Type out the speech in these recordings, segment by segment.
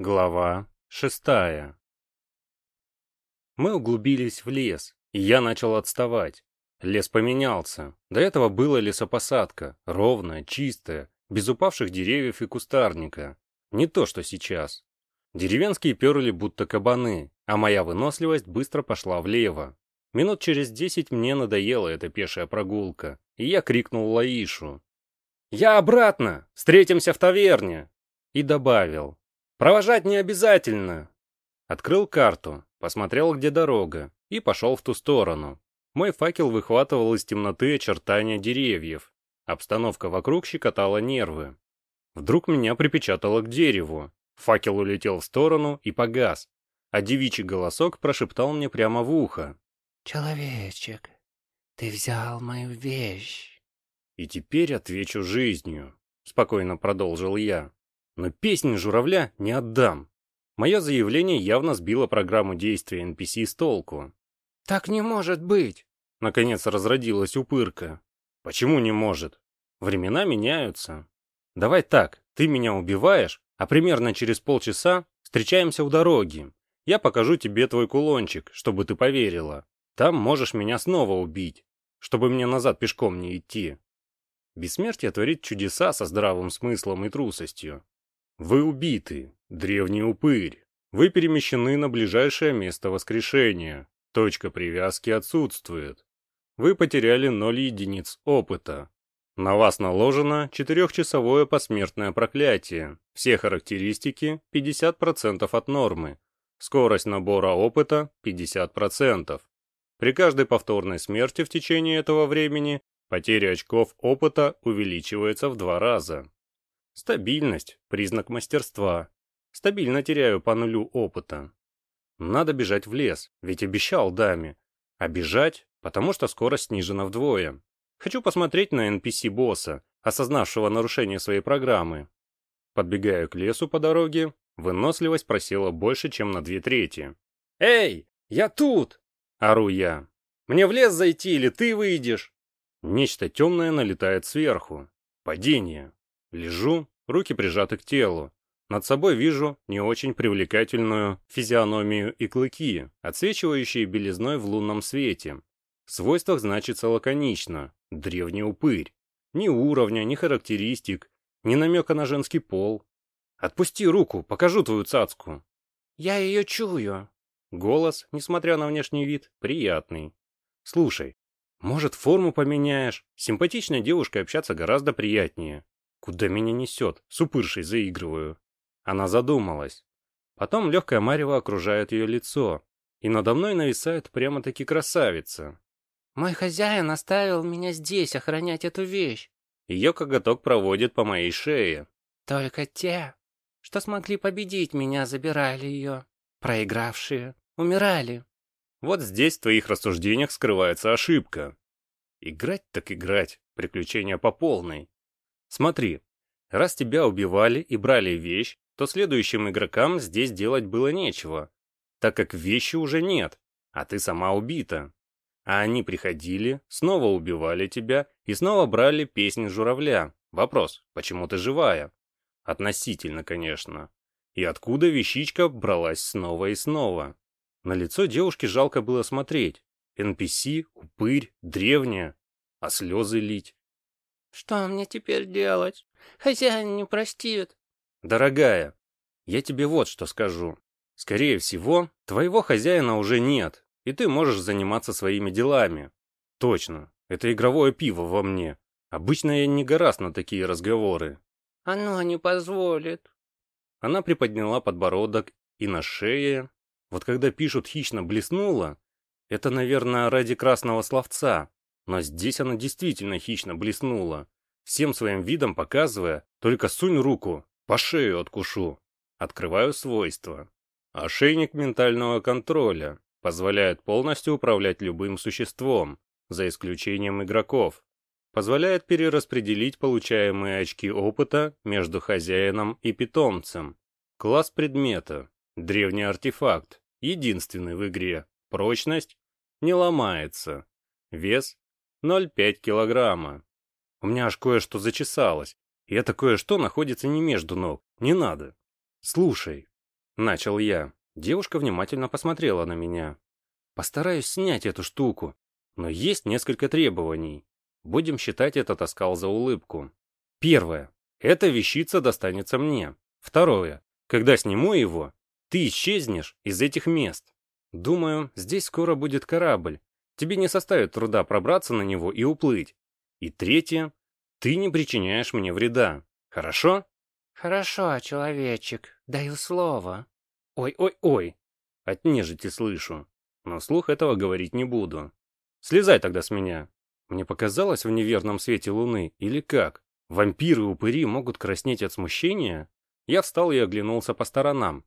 Глава шестая Мы углубились в лес, и я начал отставать. Лес поменялся. До этого была лесопосадка, ровная, чистая, без упавших деревьев и кустарника. Не то, что сейчас. Деревенские перли будто кабаны, а моя выносливость быстро пошла влево. Минут через десять мне надоела эта пешая прогулка, и я крикнул Лаишу. «Я обратно! Встретимся в таверне!» И добавил. «Провожать не обязательно!» Открыл карту, посмотрел, где дорога, и пошел в ту сторону. Мой факел выхватывал из темноты очертания деревьев. Обстановка вокруг щекотала нервы. Вдруг меня припечатало к дереву. Факел улетел в сторону и погас, а девичий голосок прошептал мне прямо в ухо. «Человечек, ты взял мою вещь». «И теперь отвечу жизнью», — спокойно продолжил я. «Но песнь журавля не отдам». Мое заявление явно сбило программу действия NPC с толку. «Так не может быть!» Наконец разродилась упырка. «Почему не может? Времена меняются. Давай так, ты меня убиваешь, а примерно через полчаса встречаемся у дороги. Я покажу тебе твой кулончик, чтобы ты поверила. Там можешь меня снова убить, чтобы мне назад пешком не идти. Бессмертие творит чудеса со здравым смыслом и трусостью. Вы убиты, древний упырь. Вы перемещены на ближайшее место воскрешения. Точка привязки отсутствует. Вы потеряли ноль единиц опыта. На вас наложено четырехчасовое посмертное проклятие. Все характеристики 50% от нормы. Скорость набора опыта 50%. При каждой повторной смерти в течение этого времени потеря очков опыта увеличивается в два раза. Стабильность – признак мастерства. Стабильно теряю по нулю опыта. Надо бежать в лес, ведь обещал даме. А бежать, потому что скорость снижена вдвое. Хочу посмотреть на NPC-босса, осознавшего нарушение своей программы. Подбегаю к лесу по дороге, выносливость просела больше, чем на две трети. «Эй, я тут!» — ору я. «Мне в лес зайти или ты выйдешь?» Нечто темное налетает сверху. Падение. Лежу, руки прижаты к телу. Над собой вижу не очень привлекательную физиономию и клыки, отсвечивающие белизной в лунном свете. В свойствах значится лаконично «древний упырь». Ни уровня, ни характеристик, ни намека на женский пол. «Отпусти руку, покажу твою цацку». «Я ее чую». Голос, несмотря на внешний вид, приятный. «Слушай, может, форму поменяешь? С симпатичной девушкой общаться гораздо приятнее. Куда меня несет? С упыршей заигрываю». Она задумалась. Потом легкая марево окружает ее лицо, и надо мной нависает прямо-таки красавица. «Мой хозяин оставил меня здесь охранять эту вещь». Ее коготок проводит по моей шее. «Только те, что смогли победить меня, забирали ее. Проигравшие умирали». Вот здесь в твоих рассуждениях скрывается ошибка. Играть так играть, приключения по полной. Смотри, раз тебя убивали и брали вещь, то следующим игрокам здесь делать было нечего, так как вещи уже нет, а ты сама убита. А они приходили, снова убивали тебя и снова брали песнь журавля. Вопрос, почему ты живая? Относительно, конечно. И откуда вещичка бралась снова и снова? На лицо девушки жалко было смотреть. NPC, упырь, древняя. А слезы лить. «Что мне теперь делать? Хозяин не простит». «Дорогая, я тебе вот что скажу. Скорее всего, твоего хозяина уже нет, и ты можешь заниматься своими делами. Точно, это игровое пиво во мне. Обычно я не гораст на такие разговоры. Оно не позволит. Она приподняла подбородок, и на шее, вот когда пишут «хищно блеснула», это, наверное, ради красного словца, но здесь она действительно хищно блеснула, всем своим видом показывая, только сунь руку, по шею откушу. Открываю свойства. Ошейник ментального контроля позволяет полностью управлять любым существом, за исключением игроков. Позволяет перераспределить получаемые очки опыта между хозяином и питомцем. Класс предмета. Древний артефакт. Единственный в игре. Прочность. Не ломается. Вес. 0,5 килограмма. У меня аж кое-что зачесалось. И это кое-что находится не между ног. Не надо. Слушай, Начал я. Девушка внимательно посмотрела на меня. Постараюсь снять эту штуку, но есть несколько требований. Будем считать этот оскал за улыбку. Первое. Эта вещица достанется мне. Второе. Когда сниму его, ты исчезнешь из этих мест. Думаю, здесь скоро будет корабль. Тебе не составит труда пробраться на него и уплыть. И третье. Ты не причиняешь мне вреда. Хорошо? Хорошо, человечек. Даю слово. Ой-ой-ой. От нежити слышу. Но слух этого говорить не буду. Слезай тогда с меня. Мне показалось в неверном свете луны, или как? Вампиры-упыри могут краснеть от смущения? Я встал и оглянулся по сторонам.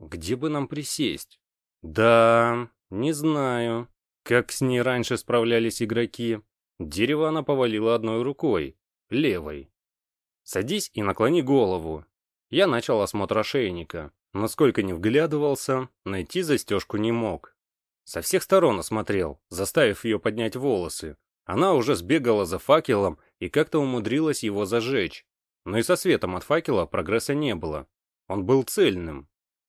Где бы нам присесть? Да, не знаю. Как с ней раньше справлялись игроки. Дерево она повалила одной рукой, левой. Садись и наклони голову. Я начал осмотр ошейника. Насколько не вглядывался, найти застежку не мог. Со всех сторон осмотрел, заставив ее поднять волосы. Она уже сбегала за факелом и как-то умудрилась его зажечь. Но и со светом от факела прогресса не было. Он был цельным.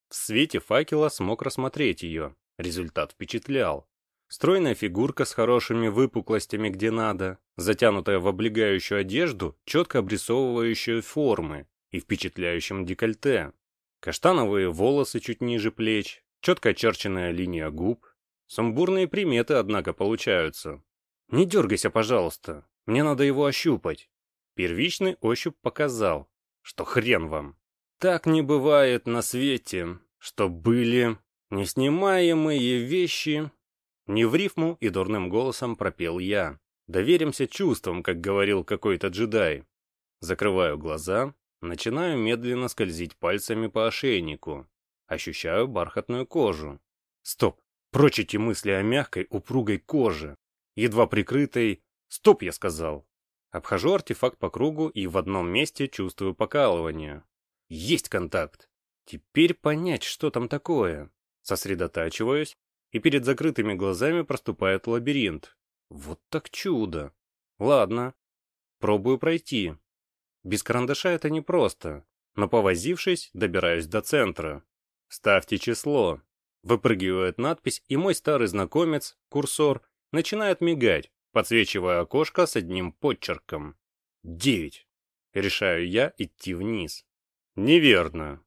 В свете факела смог рассмотреть ее. Результат впечатлял. Стройная фигурка с хорошими выпуклостями где надо, затянутая в облегающую одежду, четко обрисовывающую формы и впечатляющим декольте. Каштановые волосы чуть ниже плеч, четко очерченная линия губ. Сумбурные приметы, однако, получаются. Не дергайся, пожалуйста, мне надо его ощупать. Первичный ощупь показал, что хрен вам. Так не бывает на свете, что были неснимаемые вещи. Не в рифму и дурным голосом пропел я. Доверимся чувствам, как говорил какой-то джедай. Закрываю глаза, начинаю медленно скользить пальцами по ошейнику. Ощущаю бархатную кожу. Стоп, прочь эти мысли о мягкой, упругой коже, едва прикрытой... Стоп, я сказал. Обхожу артефакт по кругу и в одном месте чувствую покалывание. Есть контакт. Теперь понять, что там такое. Сосредотачиваюсь, и перед закрытыми глазами проступает лабиринт. Вот так чудо. Ладно, пробую пройти. Без карандаша это непросто, но повозившись, добираюсь до центра. Ставьте число. Выпрыгивает надпись, и мой старый знакомец, курсор, начинает мигать подсвечивая окошко с одним подчерком. Девять. Решаю я идти вниз. Неверно.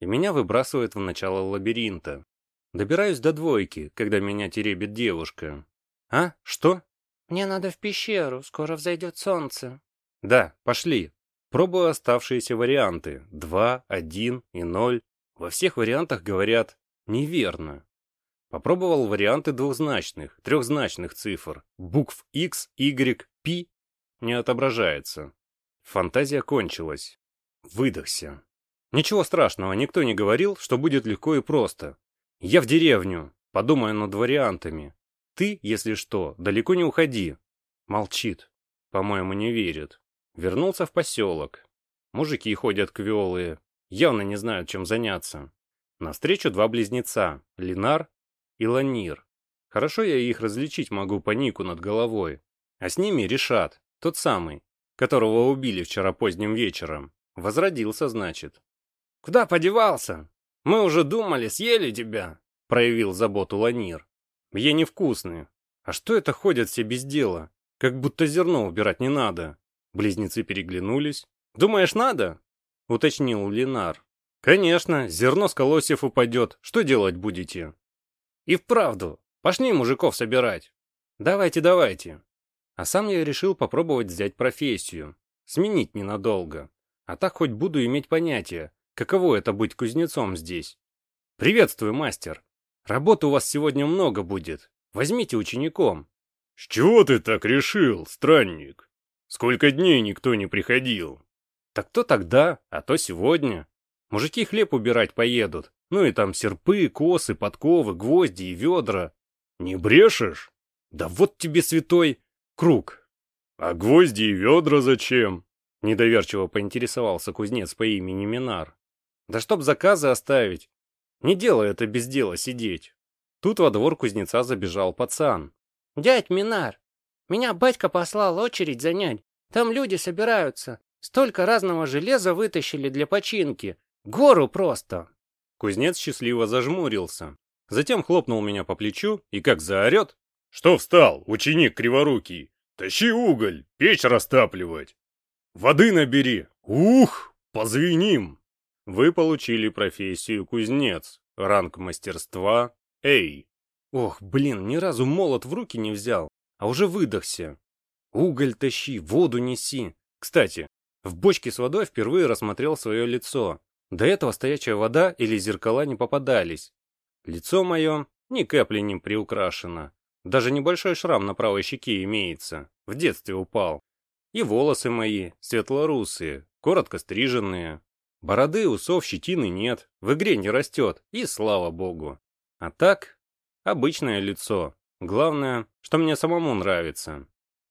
И меня выбрасывает в начало лабиринта. Добираюсь до двойки, когда меня теребит девушка. А? Что? Мне надо в пещеру, скоро взойдет солнце. Да, пошли. Пробую оставшиеся варианты. Два, один и ноль. Во всех вариантах говорят «неверно». Попробовал варианты двухзначных, трехзначных цифр. Букв X, Y, P не отображается. Фантазия кончилась. Выдохся. Ничего страшного, никто не говорил, что будет легко и просто. Я в деревню, подумаю над вариантами. Ты, если что, далеко не уходи. Молчит. По-моему, не верит. Вернулся в поселок. Мужики ходят квелые, явно не знают, чем заняться. Навстречу два близнеца, Линар и Ланир. Хорошо я их различить могу по нику над головой. А с ними Решат, тот самый, которого убили вчера поздним вечером. Возродился, значит. «Куда подевался? Мы уже думали, съели тебя», — проявил заботу Ланир. «Я невкусные. А что это ходят все без дела? Как будто зерно убирать не надо». Близнецы переглянулись. «Думаешь, надо?» — уточнил Линар. «Конечно, зерно с колосьев упадет. Что делать будете?» И вправду, пошли мужиков собирать. Давайте, давайте. А сам я решил попробовать взять профессию. Сменить ненадолго. А так хоть буду иметь понятие, каково это быть кузнецом здесь. Приветствую, мастер. Работы у вас сегодня много будет. Возьмите учеником. С чего ты так решил, странник? Сколько дней никто не приходил? Так то тогда, а то сегодня. Мужики хлеб убирать поедут, ну и там серпы, косы, подковы, гвозди и ведра. Не брешешь? Да вот тебе святой круг. А гвозди и ведра зачем? Недоверчиво поинтересовался кузнец по имени Минар. Да чтоб заказы оставить. Не делай это без дела сидеть. Тут во двор кузнеца забежал пацан. Дядь Минар, меня батька послал очередь занять. Там люди собираются. Столько разного железа вытащили для починки. Гору просто. Кузнец счастливо зажмурился. Затем хлопнул меня по плечу и как заорет. «Что встал, ученик криворукий? Тащи уголь, печь растапливать! Воды набери! Ух, позвеним!» Вы получили профессию кузнец, ранг мастерства «Эй». Ох, блин, ни разу молот в руки не взял, а уже выдохся. Уголь тащи, воду неси. Кстати, в бочке с водой впервые рассмотрел свое лицо. До этого стоячая вода или зеркала не попадались. Лицо мое ни капли не приукрашено. Даже небольшой шрам на правой щеке имеется. В детстве упал. И волосы мои светлорусые, коротко стриженные. Бороды, усов, щетины нет. В игре не растет. И слава богу. А так, обычное лицо. Главное, что мне самому нравится.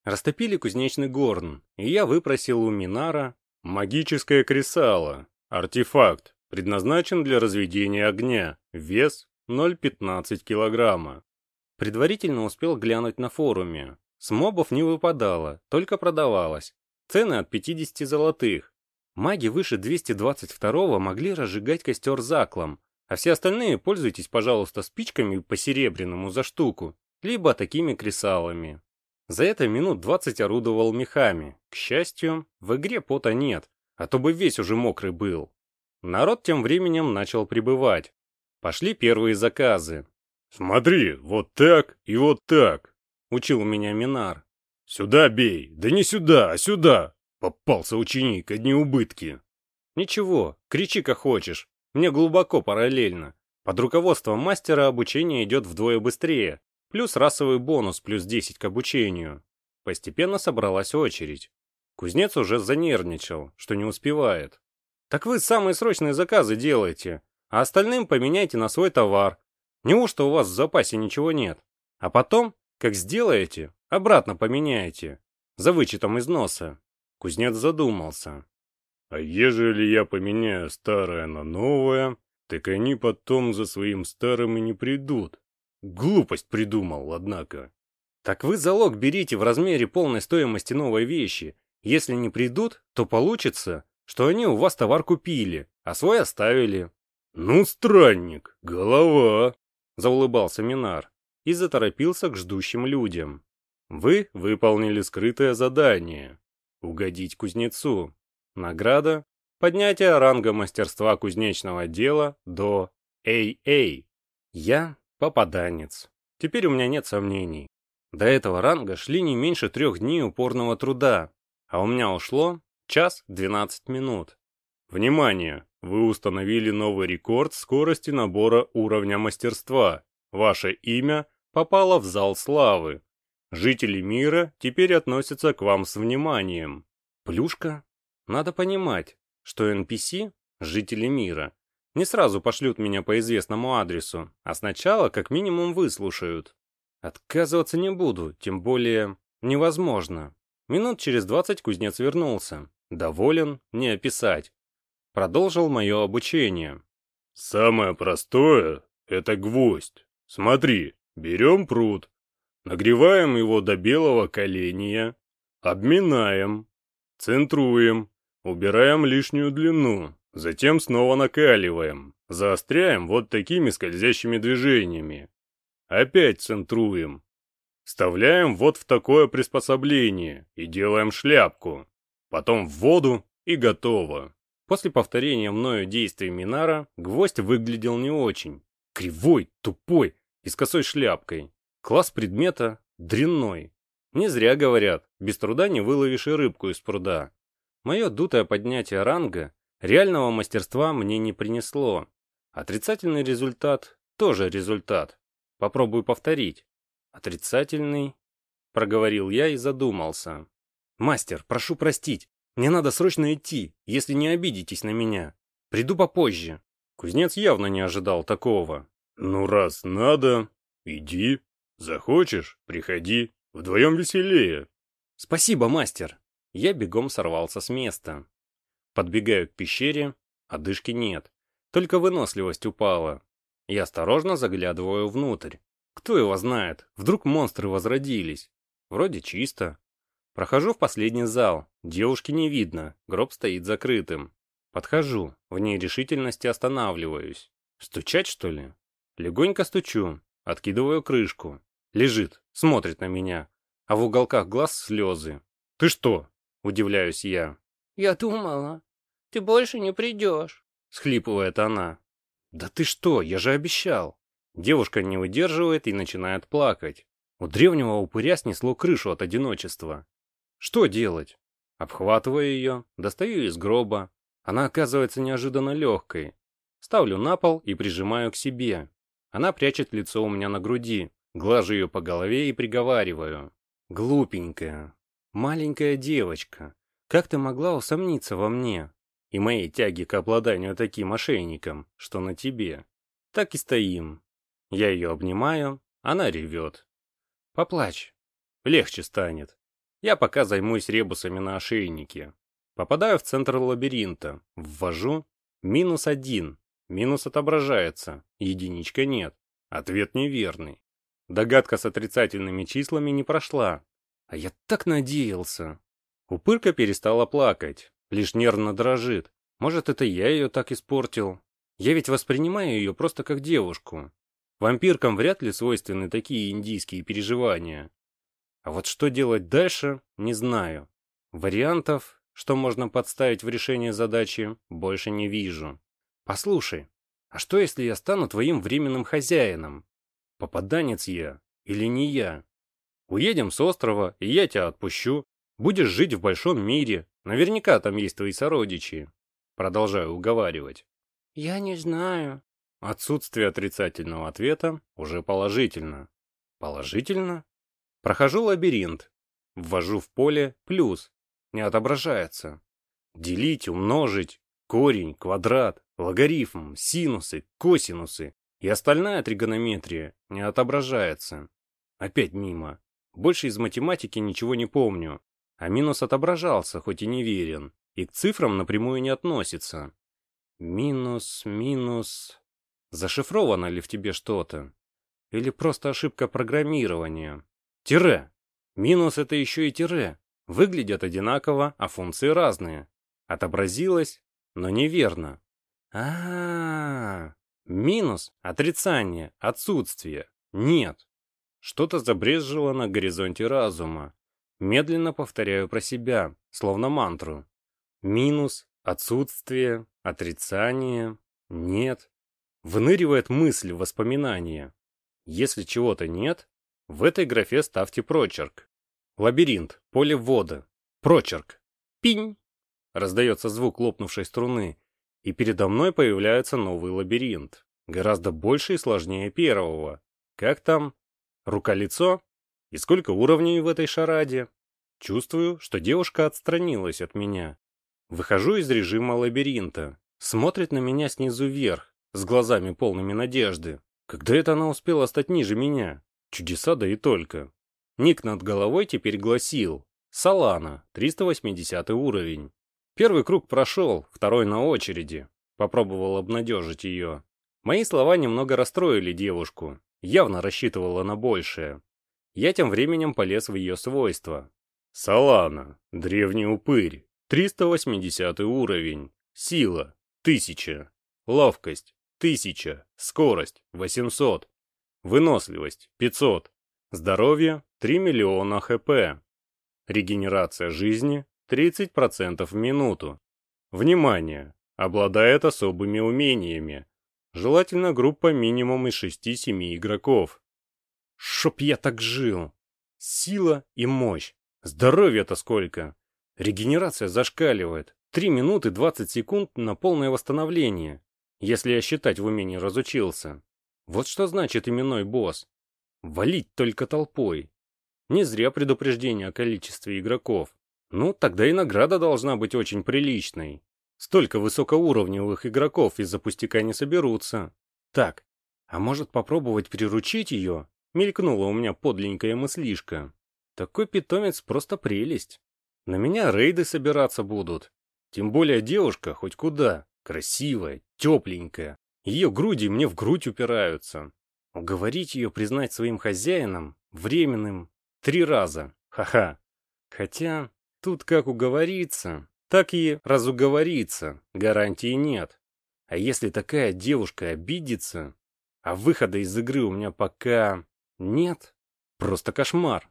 Растопили кузнечный горн, и я выпросил у Минара магическое кресало. Артефакт, предназначен для разведения огня, вес 0,15 килограмма. Предварительно успел глянуть на форуме. С мобов не выпадало, только продавалось. Цены от 50 золотых. Маги выше 222 могли разжигать костер заклом, а все остальные пользуйтесь, пожалуйста, спичками по серебряному за штуку, либо такими кресалами. За это минут двадцать орудовал мехами. К счастью, в игре пота нет, а то бы весь уже мокрый был. Народ тем временем начал прибывать. Пошли первые заказы. «Смотри, вот так и вот так», — учил меня Минар. «Сюда бей, да не сюда, а сюда!» Попался ученик, одни убытки. «Ничего, кричи как хочешь. Мне глубоко параллельно. Под руководством мастера обучение идет вдвое быстрее, Плюс расовый бонус плюс 10 к обучению. Постепенно собралась очередь. Кузнец уже занервничал, что не успевает. Так вы самые срочные заказы делаете, а остальным поменяйте на свой товар. Неужто у вас в запасе ничего нет? А потом, как сделаете, обратно поменяете. За вычетом износа. Кузнец задумался. А ежели я поменяю старое на новое, так они потом за своим старым и не придут. Глупость придумал, однако. Так вы залог берите в размере полной стоимости новой вещи. Если не придут, то получится, что они у вас товар купили, а свой оставили. Ну, странник, голова, заулыбался Минар и заторопился к ждущим людям. Вы выполнили скрытое задание. Угодить кузнецу. Награда – поднятие ранга мастерства кузнечного дела до AA. Я Попаданец. Теперь у меня нет сомнений. До этого ранга шли не меньше трех дней упорного труда, а у меня ушло час 12 минут. Внимание! Вы установили новый рекорд скорости набора уровня мастерства. Ваше имя попало в зал славы. Жители мира теперь относятся к вам с вниманием. Плюшка? Надо понимать, что NPC – жители мира, не сразу пошлют меня по известному адресу, а сначала как минимум выслушают. Отказываться не буду, тем более невозможно. Минут через двадцать кузнец вернулся. Доволен, не описать. Продолжил мое обучение. Самое простое — это гвоздь. Смотри, берем пруд, нагреваем его до белого коления, обминаем, центруем, убираем лишнюю длину, Затем снова накаливаем, заостряем вот такими скользящими движениями. Опять центруем. Вставляем вот в такое приспособление и делаем шляпку. Потом в воду и готово. После повторения мною действий Минара, гвоздь выглядел не очень. Кривой, тупой и с косой шляпкой. Класс предмета дрянной. Не зря говорят, без труда не выловишь и рыбку из пруда. Мое дутое поднятие ранга Реального мастерства мне не принесло. Отрицательный результат тоже результат. Попробую повторить. Отрицательный, проговорил я и задумался. Мастер, прошу простить. Мне надо срочно идти, если не обидитесь на меня. Приду попозже. Кузнец явно не ожидал такого. Ну раз надо, иди. Захочешь, приходи. Вдвоем веселее. Спасибо, мастер. Я бегом сорвался с места. Подбегаю к пещере, одышки нет. Только выносливость упала. Я осторожно заглядываю внутрь. Кто его знает, вдруг монстры возродились. Вроде чисто. Прохожу в последний зал. Девушки не видно, гроб стоит закрытым. Подхожу, в нерешительности останавливаюсь. Стучать, что ли? Легонько стучу, откидываю крышку. Лежит, смотрит на меня, а в уголках глаз слезы. «Ты что?» — удивляюсь я. «Я думала, ты больше не придешь», — схлипывает она. «Да ты что, я же обещал!» Девушка не выдерживает и начинает плакать. У древнего упыря снесло крышу от одиночества. Что делать? Обхватываю ее, достаю из гроба. Она оказывается неожиданно легкой. Ставлю на пол и прижимаю к себе. Она прячет лицо у меня на груди. Глажу ее по голове и приговариваю. Глупенькая, маленькая девочка, как ты могла усомниться во мне и моей тяге к обладанию таким мошенником, что на тебе? Так и стоим. Я ее обнимаю, она ревет. Поплачь, легче станет. Я пока займусь ребусами на ошейнике. Попадаю в центр лабиринта, ввожу минус один, минус отображается, единичка нет. Ответ неверный. Догадка с отрицательными числами не прошла. А я так надеялся. Упырка перестала плакать, лишь нервно дрожит. Может, это я ее так испортил? Я ведь воспринимаю ее просто как девушку. Вампиркам вряд ли свойственны такие индийские переживания. А вот что делать дальше, не знаю. Вариантов, что можно подставить в решение задачи, больше не вижу. Послушай, а что если я стану твоим временным хозяином? Попаданец я или не я? Уедем с острова, и я тебя отпущу. Будешь жить в большом мире. Наверняка там есть твои сородичи. Продолжаю уговаривать. Я не знаю. Отсутствие отрицательного ответа уже положительно. Положительно? Прохожу лабиринт. Ввожу в поле плюс. Не отображается. Делить, умножить, корень, квадрат, логарифм, синусы, косинусы и остальная тригонометрия не отображается. Опять мимо. Больше из математики ничего не помню. А минус отображался, хоть и не верен. И к цифрам напрямую не относится. Минус, минус... Зашифровано ли в тебе что-то? Или просто ошибка программирования? Тире. Минус это еще и тире. Выглядят одинаково, а функции разные. Отобразилось, но неверно. А, -а, -а. Минус — отрицание, отсутствие. Нет. Что-то забрежило на горизонте разума. Медленно повторяю про себя, словно мантру. Минус, отсутствие, отрицание, нет. Выныривает мысль в воспоминания. Если чего-то нет, в этой графе ставьте прочерк. Лабиринт, поле ввода. Прочерк. Пинь! Раздается звук лопнувшей струны, и передо мной появляется новый лабиринт, гораздо больше и сложнее первого. Как там? Рука-лицо? И сколько уровней в этой шараде? Чувствую, что девушка отстранилась от меня. Выхожу из режима лабиринта. Смотрит на меня снизу вверх, с глазами полными надежды. Когда это она успела стать ниже меня? Чудеса да и только. Ник над головой теперь гласил «Салана, 380 уровень». Первый круг прошел, второй на очереди. Попробовал обнадежить ее. Мои слова немного расстроили девушку. Явно рассчитывала на большее. Я тем временем полез в ее свойства. Салана, древний упырь, 380 уровень, сила, 1000, ловкость, 1000, скорость, 800, выносливость, 500, здоровье, 3 миллиона хп, регенерация жизни, 30% в минуту. Внимание! Обладает особыми умениями. Желательно группа минимум из 6-7 игроков. Чтоб я так жил! Сила и мощь. Здоровья-то сколько! Регенерация зашкаливает. 3 минуты 20 секунд на полное восстановление. Если я считать в умении разучился. Вот что значит именной босс. Валить только толпой. Не зря предупреждение о количестве игроков. Ну, тогда и награда должна быть очень приличной. Столько высокоуровневых игроков из-за пустяка не соберутся. Так, а может попробовать приручить ее? Мелькнула у меня подленькая мыслишка. Такой питомец просто прелесть. На меня рейды собираться будут. Тем более девушка хоть куда. Красивая, тепленькая. Ее груди мне в грудь упираются. Уговорить ее признать своим хозяином, временным, три раза. Ха-ха. Хотя, Тут как уговориться, так и разуговориться, гарантии нет. А если такая девушка обидится, а выхода из игры у меня пока нет, просто кошмар.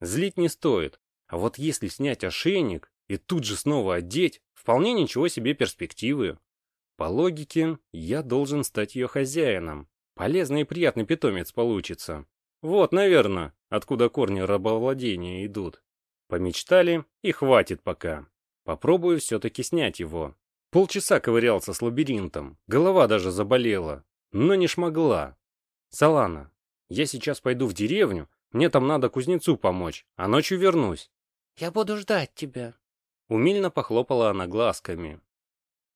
Злить не стоит, а вот если снять ошейник и тут же снова одеть, вполне ничего себе перспективы. По логике, я должен стать ее хозяином. Полезный и приятный питомец получится. Вот, наверное, откуда корни рабовладения идут. Помечтали, и хватит пока. Попробую все-таки снять его. Полчаса ковырялся с лабиринтом, голова даже заболела, но не шмогла. Салана, я сейчас пойду в деревню, мне там надо кузнецу помочь, а ночью вернусь. Я буду ждать тебя. Умильно похлопала она глазками.